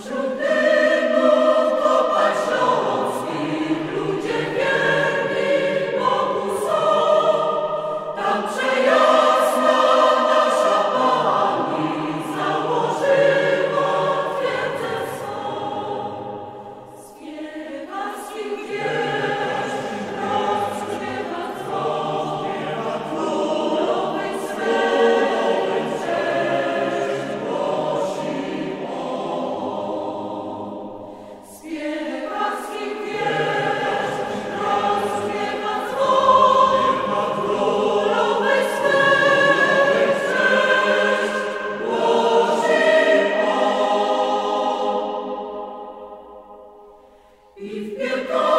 Should If you go